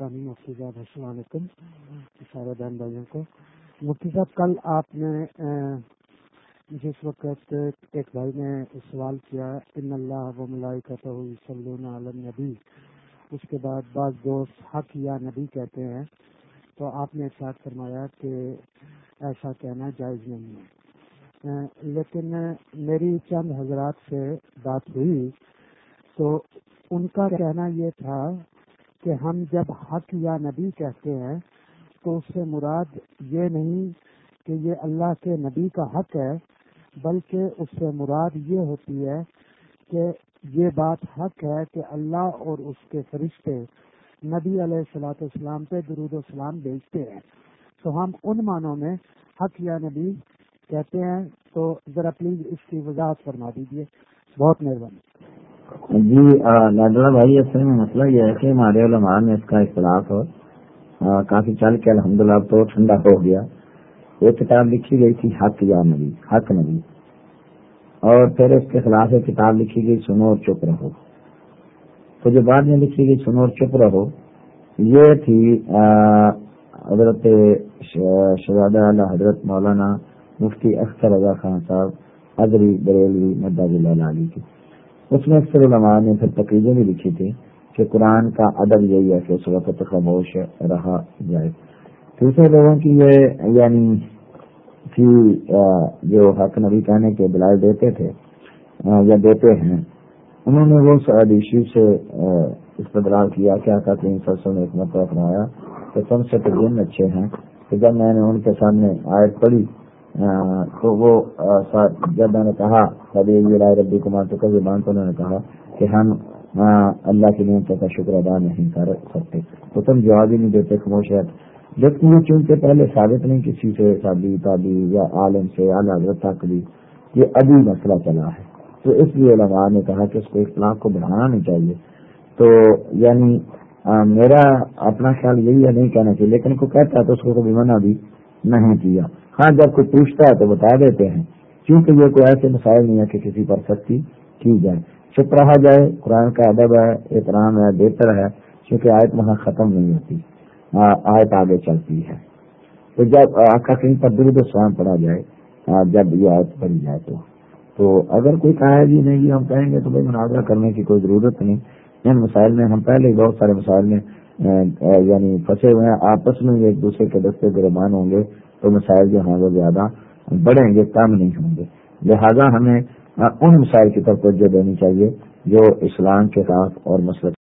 مفتی صاحب السلام علیکم۔ جی، سارے بہن بھائیوں کو مفتی صاحب، کل آپ نے جس وقت ایک بھائی نے سوال کیا، ان اللہ و ملائی کا تو عالم نبی اس کے بعد بعض دوست حق یا نبی کہتے ہیں۔ تو آپ نے ارشاد فرمایا کہ ایسا کہنا جائز نہیں ہے۔ لیکن میری چند حضرات سے بات ہوئی۔ تو ان کا کہنا یہ تھا کہ ہم جب حق یا نبی کہتے ہیں تو اس سے مراد یہ نہیں کہ یہ اللہ کے نبی کا حق ہے، بلکہ اس سے مراد یہ ہوتی ہے کہ یہ بات حق ہے کہ اللہ اور اس کے فرشتے نبی علیہ السلاۃ السلام پہ درود السلام بیچتے ہیں۔ تو ہم ان معنوں میں حق یا نبی کہتے ہیں، تو ذرا پلیز اس کی وضاحت فرما دیجیے بہت مہربانی۔ جی لاڈلا بھائی اصل میں مسئلہ یہ ہے کہ ہمارے علماء میں اس کا اختلاف ہو کافی چل کے الحمد للہ تو ٹھنڈا ہو گیا۔ ایک کتاب لکھی گئی تھی حق یا نبی، حق نبی۔ اور پھر اس کے خلاف ایک کتاب لکھی گئی، سنو اور چپ رہو۔ تو جو بعد میں لکھی گئی، سنو اور چپ رہو، یہ تھی حضرت شہزاد حضرت مولانا مفتی اختر رضا خان صاحب، ادری بریلوی مدا ضلع علی کی۔ اس میں اکثر علماء نے پھر تقریبیں بھی لکھی تھی کہ قرآن کا ادب یہی ہے کہ اس وقت خاموش رہا جائے۔ دوسرے لوگوں کی یہ یعنی تھی جو حق نبی کہنے کے دلائل دیتے تھے یا دیتے ہیں، انہوں نے وہ سعودی سے استدلال کیا کیا کہتے ہیں؟ سرسوں نے ایک مطلب اپنایا کہ تم سے تو دن اچھے ہیں کہ جب میں نے ان کے سامنے آیت پڑھی تو وہ جب میں نے کہا رائے ربی کمار تو کبھی مان تو انہوں نے کہا کہ ہم اللہ کی نعمتوں کا شکر ادا نہیں کر سکتے۔ تو تم جواب ہی نہیں دیتے خاموش ہے لیکن یہ چونکہ پہلے ثابت نہیں کسی سے شادی تابی یا عالم سے، اعلیٰ حضرت تک بھی، یہ ابھی مسئلہ چلا ہے۔ تو اس لیے علماء نے کہا کہ اس کو اختلاف کو بڑھانا نہیں چاہیے۔ تو یعنی میرا اپنا خیال یہی ہے، نہیں کہنا چاہیے، لیکن کو کہتا ہے تو اس کو کبھی منع بھی نہیں کیا۔ ہاں جب کوئی پوچھتا ہے تو بتا دیتے ہیں۔ کیونکہ یہ کوئی ایسے مسائل نہیں ہے کہ کسی پر سختی کی جائے۔ چپ رہا جائے، قرآن کا ادب ہے، احترام ہے، بہتر ہے کیونکہ آیت وہاں ختم نہیں ہوتی۔ ہاں، آیت آگے چلتی ہے۔ تو جب آقا کہیں پر درد سوام پڑا جائے ہاں، جب یہ آیت پڑی جائے تو۔ تو اگر کوئی کہا جی نہیں جی، ہم کہیں گے تو بھائی مناظرہ کرنے کی کوئی ضرورت نہیں۔ ان مسائل میں ہم پہلے ہی بہت سارے مسائل میں یعنی پھنسے ہوئے ہیں، آپس میں ایک دوسرے کے دستے گرمان ہوں گے تو مسائل جو ہیں وہ زیادہ بڑھیں گے، کم نہیں ہوں گے۔ لہذا ہمیں ان مسائل کی طرف توجہ دینی چاہیے جو اسلام کے ساتھ اور مسئلہ